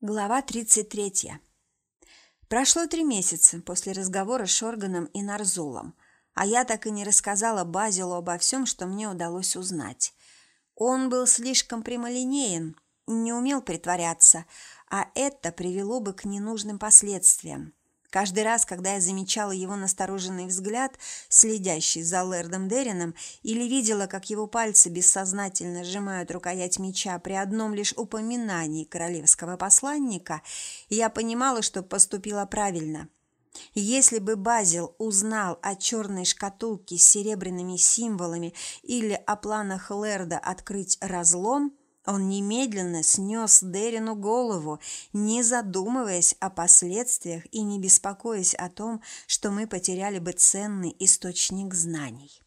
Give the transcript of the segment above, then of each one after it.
Глава 33. Прошло три месяца после разговора с Шорганом и Нарзулом, а я так и не рассказала Базилу обо всем, что мне удалось узнать. Он был слишком прямолинеен, не умел притворяться, а это привело бы к ненужным последствиям. Каждый раз, когда я замечала его настороженный взгляд, следящий за Лэрдом Деррином, или видела, как его пальцы бессознательно сжимают рукоять меча при одном лишь упоминании королевского посланника, я понимала, что поступила правильно. Если бы Базил узнал о черной шкатулке с серебряными символами или о планах Лэрда открыть разлом, он немедленно снес Дерину голову, не задумываясь о последствиях и не беспокоясь о том, что мы потеряли бы ценный источник знаний.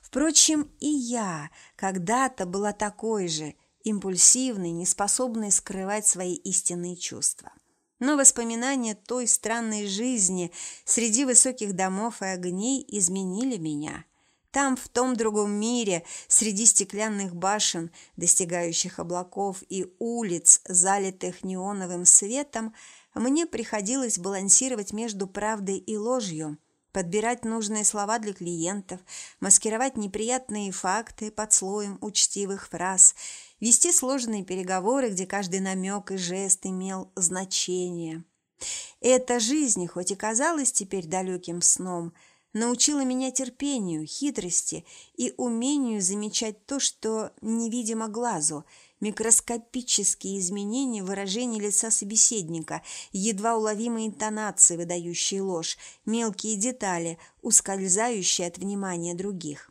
Впрочем, и я когда-то была такой же, импульсивной, неспособной скрывать свои истинные чувства. Но воспоминания той странной жизни среди высоких домов и огней изменили меня – там, в том другом мире, среди стеклянных башен, достигающих облаков и улиц, залитых неоновым светом, мне приходилось балансировать между правдой и ложью, подбирать нужные слова для клиентов, маскировать неприятные факты под слоем учтивых фраз, вести сложные переговоры, где каждый намек и жест имел значение. Эта жизнь, хоть и казалась теперь далеким сном – научила меня терпению, хитрости и умению замечать то, что невидимо глазу, микроскопические изменения выражения лица собеседника, едва уловимые интонации, выдающие ложь, мелкие детали, ускользающие от внимания других.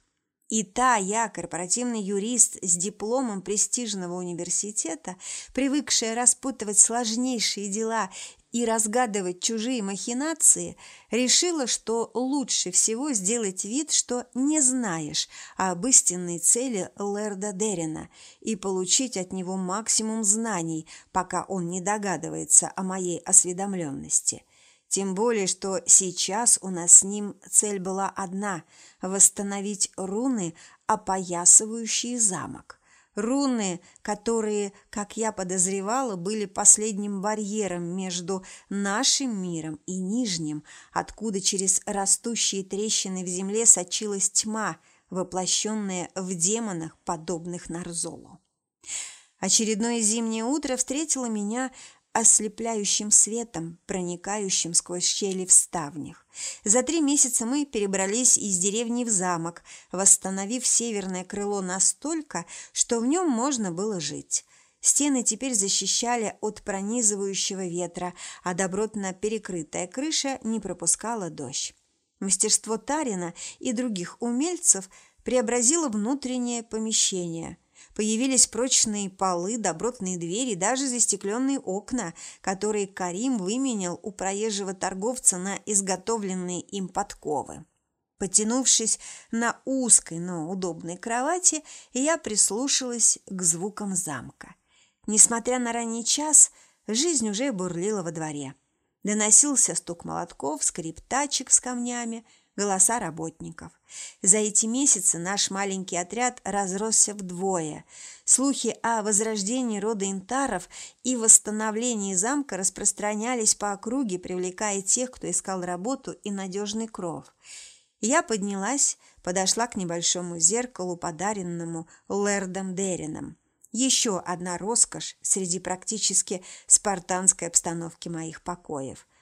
И та я, корпоративный юрист с дипломом престижного университета, привыкшая распутывать сложнейшие дела и разгадывать чужие махинации, решила, что лучше всего сделать вид, что не знаешь об истинной цели Лерда Дерина и получить от него максимум знаний, пока он не догадывается о моей осведомленности. Тем более, что сейчас у нас с ним цель была одна – восстановить руны, опоясывающие замок – Руны, которые, как я подозревала, были последним барьером между нашим миром и Нижним, откуда через растущие трещины в земле сочилась тьма, воплощенная в демонах, подобных Нарзолу. Очередное зимнее утро встретило меня ослепляющим светом, проникающим сквозь щели в ставнях. За три месяца мы перебрались из деревни в замок, восстановив северное крыло настолько, что в нем можно было жить. Стены теперь защищали от пронизывающего ветра, а добротно перекрытая крыша не пропускала дождь. Мастерство Тарина и других умельцев преобразило внутреннее помещение – Появились прочные полы, добротные двери, даже застекленные окна, которые Карим выменял у проезжего торговца на изготовленные им подковы. Потянувшись на узкой, но удобной кровати, я прислушалась к звукам замка. Несмотря на ранний час, жизнь уже бурлила во дворе. Доносился стук молотков, скрип тачек с камнями – голоса работников. За эти месяцы наш маленький отряд разросся вдвое. Слухи о возрождении рода интаров и восстановлении замка распространялись по округе, привлекая тех, кто искал работу и надежный кров. Я поднялась, подошла к небольшому зеркалу, подаренному Лэрдом Дерином. Еще одна роскошь среди практически спартанской обстановки моих покоев –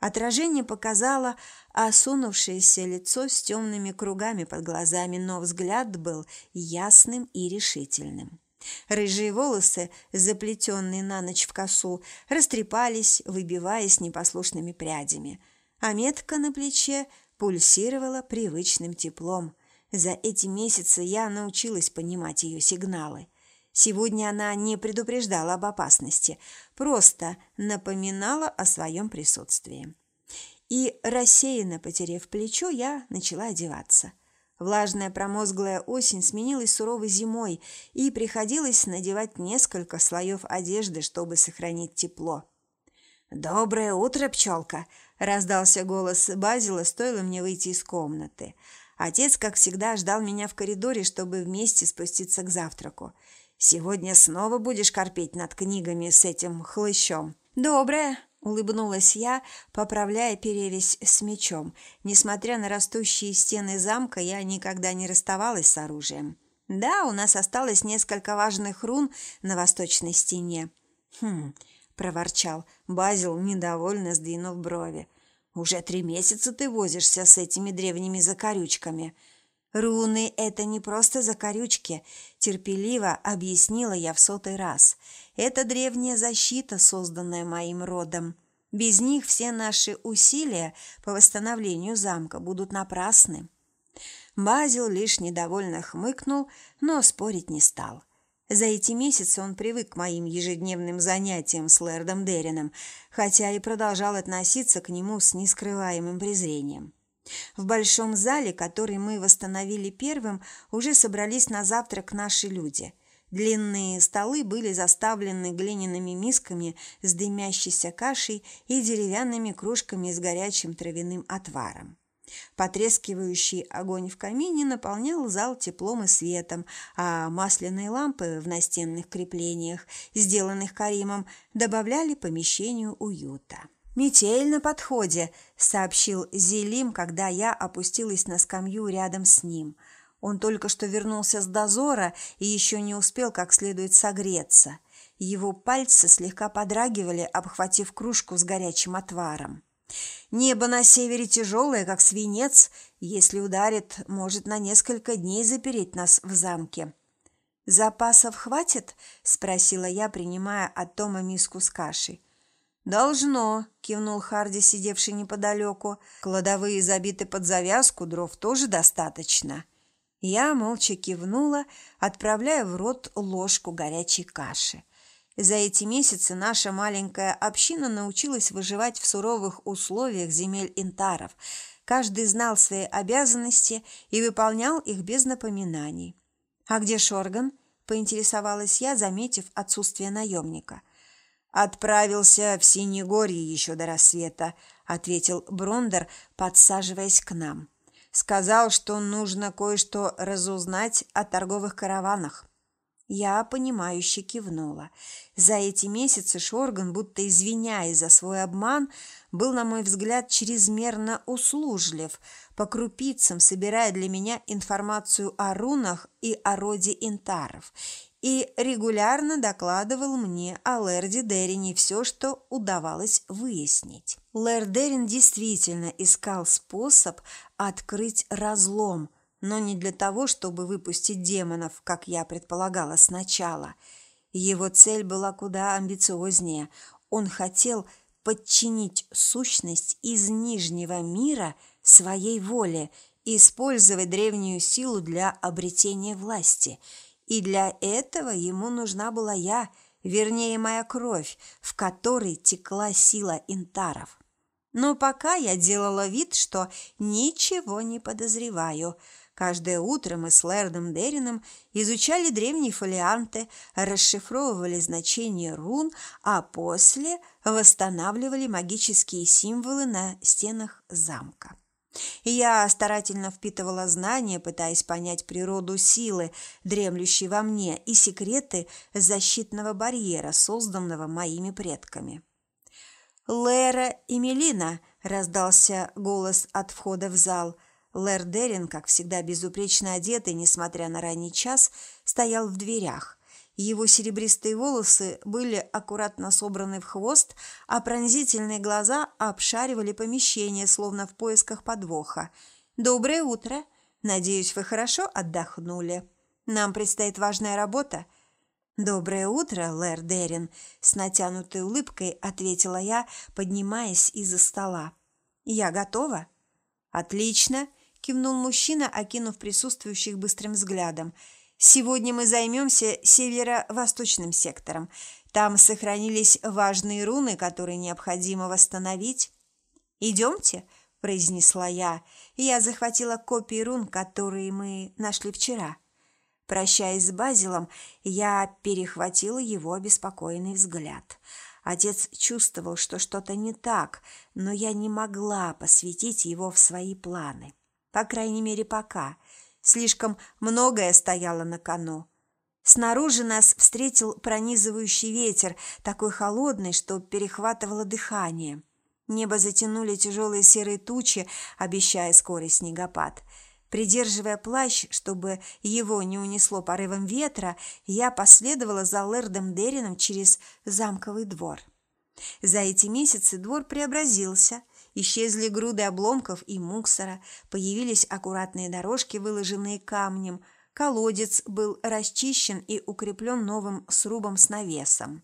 Отражение показало осунувшееся лицо с темными кругами под глазами, но взгляд был ясным и решительным. Рыжие волосы, заплетенные на ночь в косу, растрепались, выбиваясь непослушными прядями, а метка на плече пульсировала привычным теплом. За эти месяцы я научилась понимать ее сигналы – Сегодня она не предупреждала об опасности, просто напоминала о своем присутствии. И, рассеянно потеряв плечо, я начала одеваться. Влажная промозглая осень сменилась суровой зимой, и приходилось надевать несколько слоев одежды, чтобы сохранить тепло. «Доброе утро, пчелка!» – раздался голос Базила, стоило мне выйти из комнаты. Отец, как всегда, ждал меня в коридоре, чтобы вместе спуститься к завтраку. Сегодня снова будешь корпеть над книгами с этим хлыщом?» «Доброе!» – улыбнулась я, поправляя перевязь с мечом. Несмотря на растущие стены замка, я никогда не расставалась с оружием. Да, у нас осталось несколько важных рун на восточной стене. «Хм», – проворчал Базил, недовольно сдвинув брови. «Уже три месяца ты возишься с этими древними закорючками». «Руны – это не просто закорючки», – терпеливо объяснила я в сотый раз. «Это древняя защита, созданная моим родом. Без них все наши усилия по восстановлению замка будут напрасны». Базил лишь недовольно хмыкнул, но спорить не стал. За эти месяцы он привык к моим ежедневным занятиям с Лэрдом Деррином, хотя и продолжал относиться к нему с нескрываемым презрением. В большом зале, который мы восстановили первым, уже собрались на завтрак наши люди. Длинные столы были заставлены глиняными мисками с дымящейся кашей и деревянными кружками с горячим травяным отваром. Потрескивающий огонь в камине наполнял зал теплом и светом, а масляные лампы в настенных креплениях, сделанных Каримом, добавляли помещению уюта. «Метель на подходе», – сообщил Зелим, когда я опустилась на скамью рядом с ним. Он только что вернулся с дозора и еще не успел как следует согреться. Его пальцы слегка подрагивали, обхватив кружку с горячим отваром. Небо на севере тяжелое, как свинец. Если ударит, может на несколько дней запереть нас в замке. «Запасов хватит?» – спросила я, принимая от Тома миску с кашей. «Должно», – кивнул Харди, сидевший неподалеку. «Кладовые забиты под завязку, дров тоже достаточно». Я молча кивнула, отправляя в рот ложку горячей каши. За эти месяцы наша маленькая община научилась выживать в суровых условиях земель интаров. Каждый знал свои обязанности и выполнял их без напоминаний. «А где Шорган?» – поинтересовалась я, заметив отсутствие наемника. «Отправился в Синегорье еще до рассвета», – ответил Брондер, подсаживаясь к нам. «Сказал, что нужно кое-что разузнать о торговых караванах». Я, понимающе кивнула. За эти месяцы Шорган, будто извиняясь за свой обман, был, на мой взгляд, чрезмерно услужлив, по крупицам собирая для меня информацию о рунах и о роде интаров, и регулярно докладывал мне о Лэрде Деррине все, что удавалось выяснить. Лэр Деррин действительно искал способ открыть разлом – но не для того, чтобы выпустить демонов, как я предполагала сначала. Его цель была куда амбициознее. Он хотел подчинить сущность из Нижнего мира своей воле использовать древнюю силу для обретения власти. И для этого ему нужна была я, вернее, моя кровь, в которой текла сила интаров. Но пока я делала вид, что ничего не подозреваю – Каждое утро мы с Лэрдом Дерином изучали древние фолианты, расшифровывали значения рун, а после восстанавливали магические символы на стенах замка. Я старательно впитывала знания, пытаясь понять природу силы, дремлющей во мне, и секреты защитного барьера, созданного моими предками. «Лера и Мелина!» – раздался голос от входа в зал – Лэр Дерин, как всегда безупречно одетый, несмотря на ранний час, стоял в дверях. Его серебристые волосы были аккуратно собраны в хвост, а пронзительные глаза обшаривали помещение, словно в поисках подвоха. «Доброе утро! Надеюсь, вы хорошо отдохнули. Нам предстоит важная работа». «Доброе утро, Лэр Дерин!» – с натянутой улыбкой ответила я, поднимаясь из-за стола. «Я готова?» «Отлично!» – кивнул мужчина, окинув присутствующих быстрым взглядом. «Сегодня мы займемся северо-восточным сектором. Там сохранились важные руны, которые необходимо восстановить». «Идемте», – произнесла я. Я захватила копии рун, которые мы нашли вчера. Прощаясь с Базилом, я перехватила его обеспокоенный взгляд. Отец чувствовал, что что-то не так, но я не могла посвятить его в свои планы. По крайней мере, пока. Слишком многое стояло на кону. Снаружи нас встретил пронизывающий ветер, такой холодный, что перехватывало дыхание. Небо затянули тяжелые серые тучи, обещая скорый снегопад. Придерживая плащ, чтобы его не унесло порывом ветра, я последовала за Лэрдом Дерином через замковый двор. За эти месяцы двор преобразился. Исчезли груды обломков и мусора, появились аккуратные дорожки, выложенные камнем – Колодец был расчищен и укреплен новым срубом с навесом.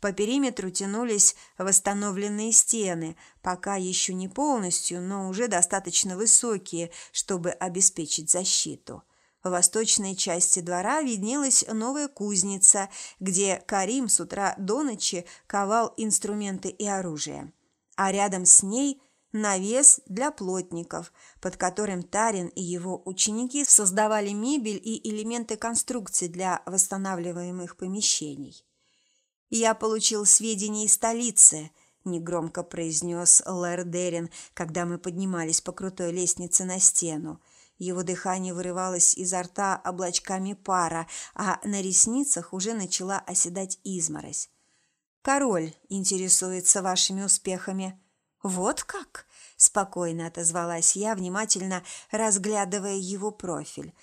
По периметру тянулись восстановленные стены, пока еще не полностью, но уже достаточно высокие, чтобы обеспечить защиту. В восточной части двора виднелась новая кузница, где Карим с утра до ночи ковал инструменты и оружие. А рядом с ней – навес для плотников, под которым Тарин и его ученики создавали мебель и элементы конструкции для восстанавливаемых помещений. «Я получил сведения из столицы», – негромко произнес Лэр Дерин, когда мы поднимались по крутой лестнице на стену. Его дыхание вырывалось изо рта облачками пара, а на ресницах уже начала оседать изморозь. «Король интересуется вашими успехами», «Вот как?» – спокойно отозвалась я, внимательно разглядывая его профиль.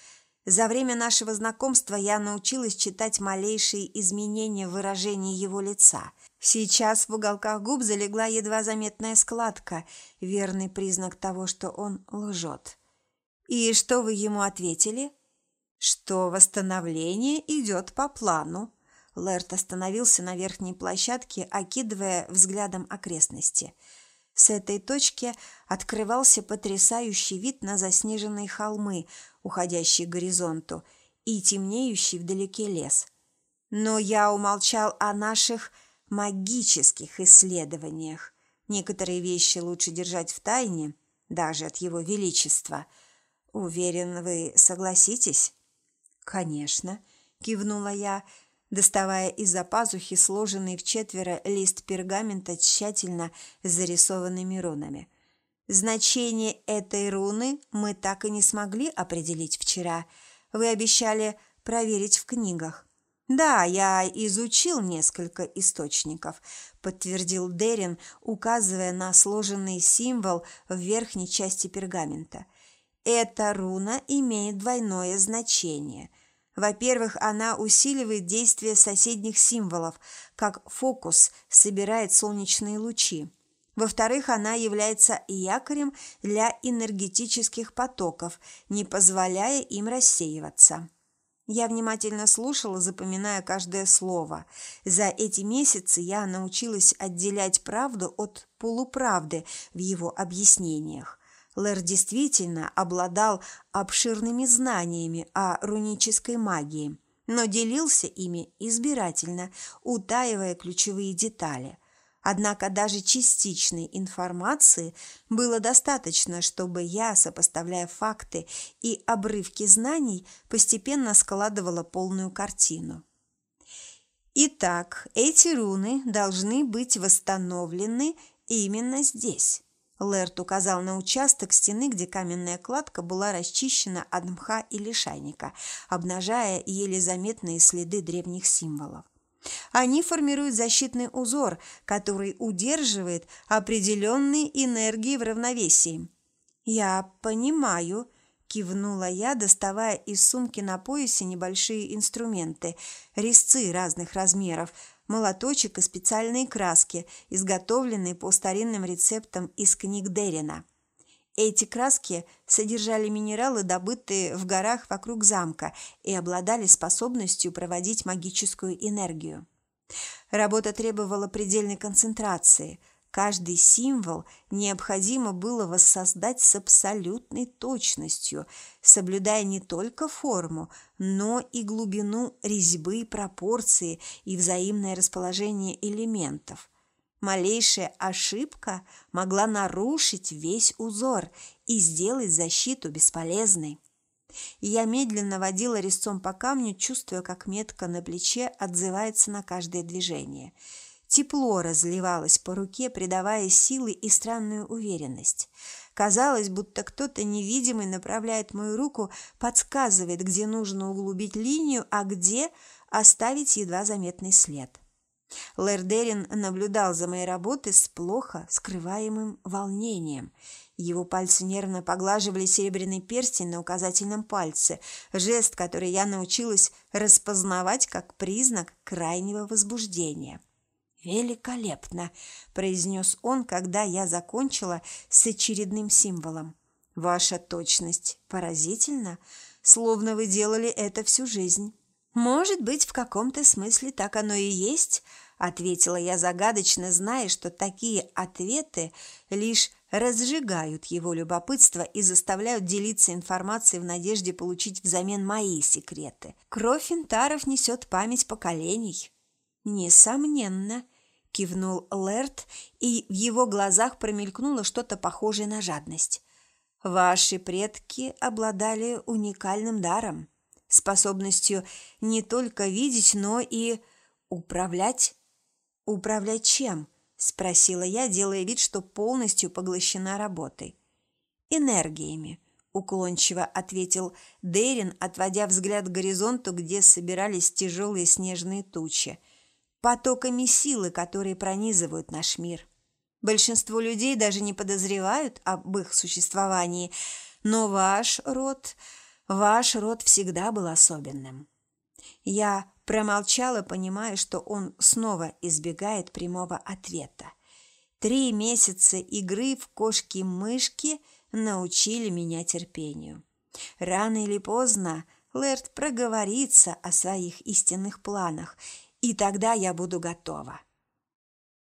За время нашего знакомства я научилась читать малейшие изменения в выражении его лица. Сейчас в уголках губ залегла едва заметная складка, верный признак того, что он лжет. «И что вы ему ответили?» «Что восстановление идет по плану». Лэрт остановился на верхней площадке, окидывая взглядом окрестности – с этой точки открывался потрясающий вид на заснеженные холмы, уходящие к горизонту, и темнеющий вдалеке лес. Но я умолчал о наших магических исследованиях. Некоторые вещи лучше держать в тайне, даже от его величества. Уверен, вы согласитесь? Конечно, кивнула я, доставая из-за пазухи сложенный в четверо лист пергамента тщательно зарисованными рунами. Значение этой руны мы так и не смогли определить вчера. Вы обещали проверить в книгах. «Да, я изучил несколько источников», – подтвердил Дерин, указывая на сложенный символ в верхней части пергамента. «Эта руна имеет двойное значение – во-первых, она усиливает действие соседних символов, как фокус собирает солнечные лучи. Во-вторых, она является якорем для энергетических потоков, не позволяя им рассеиваться. Я внимательно слушала, запоминая каждое слово. За эти месяцы я научилась отделять правду от полуправды в его объяснениях. Лэр действительно обладал обширными знаниями о рунической магии, но делился ими избирательно, утаивая ключевые детали. Однако даже частичной информации было достаточно, чтобы я, сопоставляя факты и обрывки знаний, постепенно складывала полную картину. Итак, эти руны должны быть восстановлены именно здесь. Лэрт указал на участок стены, где каменная кладка была расчищена от мха и лишайника, обнажая еле заметные следы древних символов. Они формируют защитный узор, который удерживает определенные энергии в равновесии. «Я понимаю», – кивнула я, доставая из сумки на поясе небольшие инструменты, резцы разных размеров – молоточек и специальные краски, изготовленные по старинным рецептам из книг Дерина. Эти краски содержали минералы, добытые в горах вокруг замка, и обладали способностью проводить магическую энергию. Работа требовала предельной концентрации – Каждый символ необходимо было воссоздать с абсолютной точностью, соблюдая не только форму, но и глубину резьбы, пропорции и взаимное расположение элементов. Малейшая ошибка могла нарушить весь узор и сделать защиту бесполезной. Я медленно водила резцом по камню, чувствуя, как метка на плече отзывается на каждое движение – Тепло разливалось по руке, придавая силы и странную уверенность. Казалось, будто кто-то невидимый направляет мою руку, подсказывает, где нужно углубить линию, а где оставить едва заметный след. Лэрдерин наблюдал за моей работой с плохо скрываемым волнением. Его пальцы нервно поглаживали серебряный перстень на указательном пальце, жест, который я научилась распознавать как признак крайнего возбуждения. «Великолепно!» – произнес он, когда я закончила с очередным символом. «Ваша точность поразительна, словно вы делали это всю жизнь». «Может быть, в каком-то смысле так оно и есть», – ответила я загадочно, зная, что такие ответы лишь разжигают его любопытство и заставляют делиться информацией в надежде получить взамен мои секреты. Кровь интаров несет память поколений. «Несомненно», – кивнул Лерт, и в его глазах промелькнуло что-то похожее на жадность. «Ваши предки обладали уникальным даром» способностью не только видеть, но и управлять. «Управлять чем?» – спросила я, делая вид, что полностью поглощена работой. «Энергиями», – уклончиво ответил Дейрин, отводя взгляд к горизонту, где собирались тяжелые снежные тучи, потоками силы, которые пронизывают наш мир. Большинство людей даже не подозревают об их существовании, но ваш род Ваш род всегда был особенным». Я промолчала, понимая, что он снова избегает прямого ответа. Три месяца игры в кошки-мышки научили меня терпению. Рано или поздно Лэрд проговорится о своих истинных планах, и тогда я буду готова.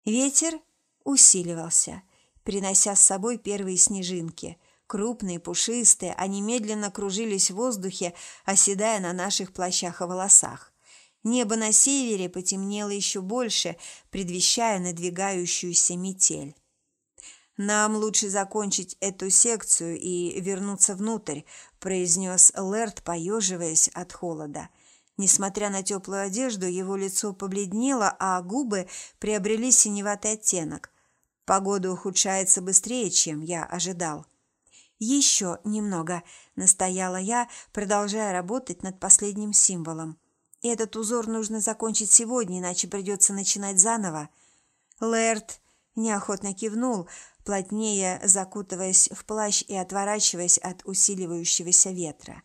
Ветер усиливался, принося с собой первые снежинки – Крупные, пушистые, они медленно кружились в воздухе, оседая на наших плащах и волосах. Небо на севере потемнело еще больше, предвещая надвигающуюся метель. «Нам лучше закончить эту секцию и вернуться внутрь», – произнес Лерт, поеживаясь от холода. Несмотря на теплую одежду, его лицо побледнело, а губы приобрели синеватый оттенок. Погода ухудшается быстрее, чем я ожидал. «Еще немного», – настояла я, продолжая работать над последним символом. «Этот узор нужно закончить сегодня, иначе придется начинать заново». Лэрд неохотно кивнул, плотнее закутываясь в плащ и отворачиваясь от усиливающегося ветра.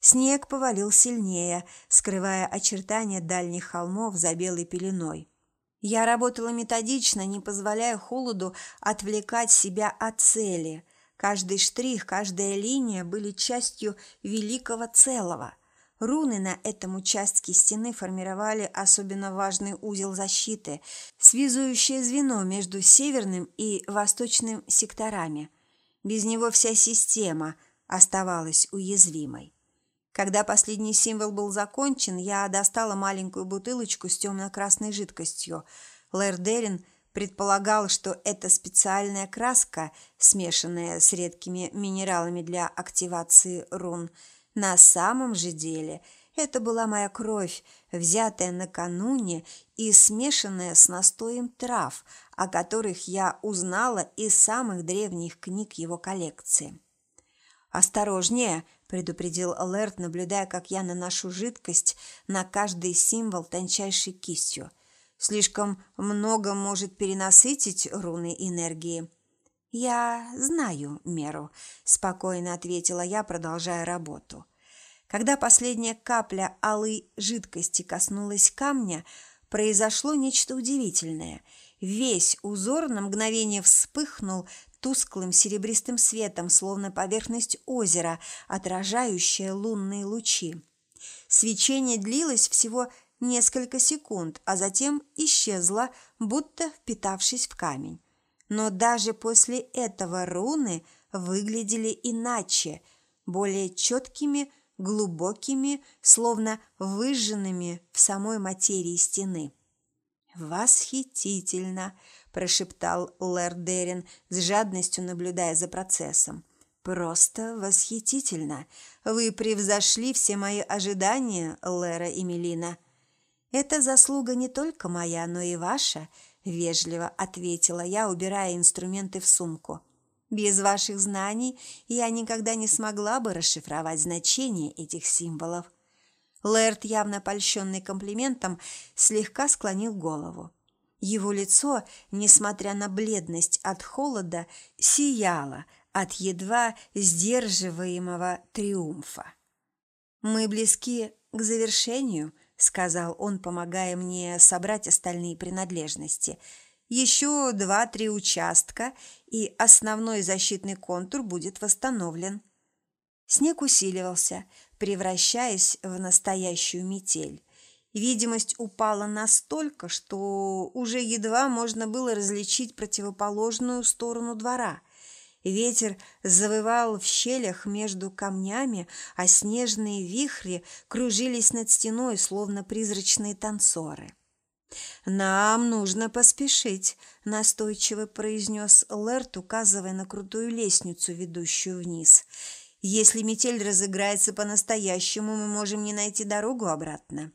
Снег повалил сильнее, скрывая очертания дальних холмов за белой пеленой. Я работала методично, не позволяя холоду отвлекать себя от цели – Каждый штрих, каждая линия были частью великого целого. Руны на этом участке стены формировали особенно важный узел защиты, связующее звено между северным и восточным секторами. Без него вся система оставалась уязвимой. Когда последний символ был закончен, я достала маленькую бутылочку с темно-красной жидкостью. Лэр Дерин – предполагал, что это специальная краска, смешанная с редкими минералами для активации рун. На самом же деле это была моя кровь, взятая накануне и смешанная с настоем трав, о которых я узнала из самых древних книг его коллекции. «Осторожнее!» – предупредил Алерт, наблюдая, как я наношу жидкость на каждый символ тончайшей кистью – Слишком много может перенасытить руны энергии. «Я знаю меру», – спокойно ответила я, продолжая работу. Когда последняя капля алой жидкости коснулась камня, произошло нечто удивительное. Весь узор на мгновение вспыхнул тусклым серебристым светом, словно поверхность озера, отражающая лунные лучи. Свечение длилось всего несколько секунд, а затем исчезла, будто впитавшись в камень. Но даже после этого руны выглядели иначе, более четкими, глубокими, словно выжженными в самой материи стены. «Восхитительно!» – прошептал Лэр Дерин, с жадностью наблюдая за процессом. «Просто восхитительно! Вы превзошли все мои ожидания, Лера и Мелина!» «Это заслуга не только моя, но и ваша», – вежливо ответила я, убирая инструменты в сумку. «Без ваших знаний я никогда не смогла бы расшифровать значение этих символов». Лэрд, явно польщенный комплиментом, слегка склонил голову. Его лицо, несмотря на бледность от холода, сияло от едва сдерживаемого триумфа. «Мы близки к завершению», — сказал он, помогая мне собрать остальные принадлежности. «Еще два-три участка, и основной защитный контур будет восстановлен». Снег усиливался, превращаясь в настоящую метель. Видимость упала настолько, что уже едва можно было различить противоположную сторону двора. Ветер завывал в щелях между камнями, а снежные вихри кружились над стеной, словно призрачные танцоры. «Нам нужно поспешить», – настойчиво произнес Лерт, указывая на крутую лестницу, ведущую вниз. «Если метель разыграется по-настоящему, мы можем не найти дорогу обратно».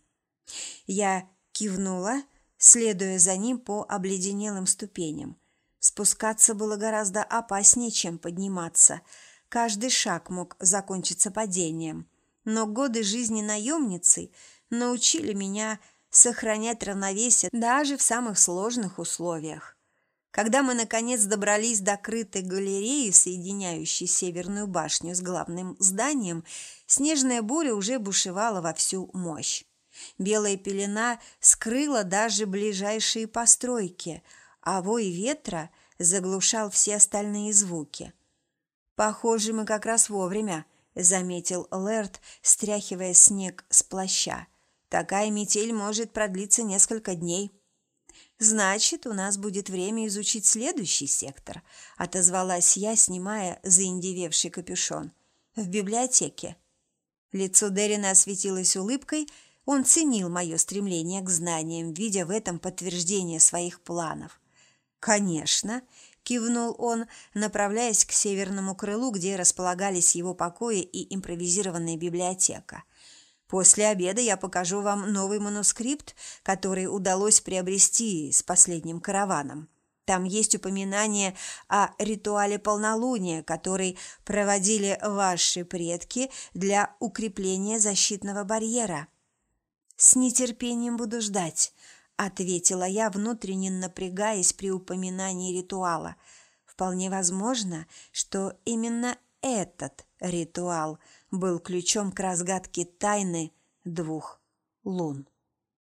Я кивнула, следуя за ним по обледенелым ступеням. Спускаться было гораздо опаснее, чем подниматься. Каждый шаг мог закончиться падением. Но годы жизни наемницей научили меня сохранять равновесие даже в самых сложных условиях. Когда мы, наконец, добрались до крытой галереи, соединяющей Северную башню с главным зданием, снежная буря уже бушевала во всю мощь. Белая пелена скрыла даже ближайшие постройки, а вой ветра заглушал все остальные звуки. «Похоже, мы как раз вовремя», — заметил Лэрд, стряхивая снег с плаща. «Такая метель может продлиться несколько дней». «Значит, у нас будет время изучить следующий сектор», — отозвалась я, снимая заиндевевший капюшон. «В библиотеке». Лицо Дерина осветилось улыбкой — он ценил мое стремление к знаниям, видя в этом подтверждение своих планов. «Конечно», – кивнул он, направляясь к северному крылу, где располагались его покои и импровизированная библиотека. «После обеда я покажу вам новый манускрипт, который удалось приобрести с последним караваном. Там есть упоминание о ритуале полнолуния, который проводили ваши предки для укрепления защитного барьера». «С нетерпением буду ждать», – ответила я, внутренне напрягаясь при упоминании ритуала. Вполне возможно, что именно этот ритуал был ключом к разгадке тайны двух лун.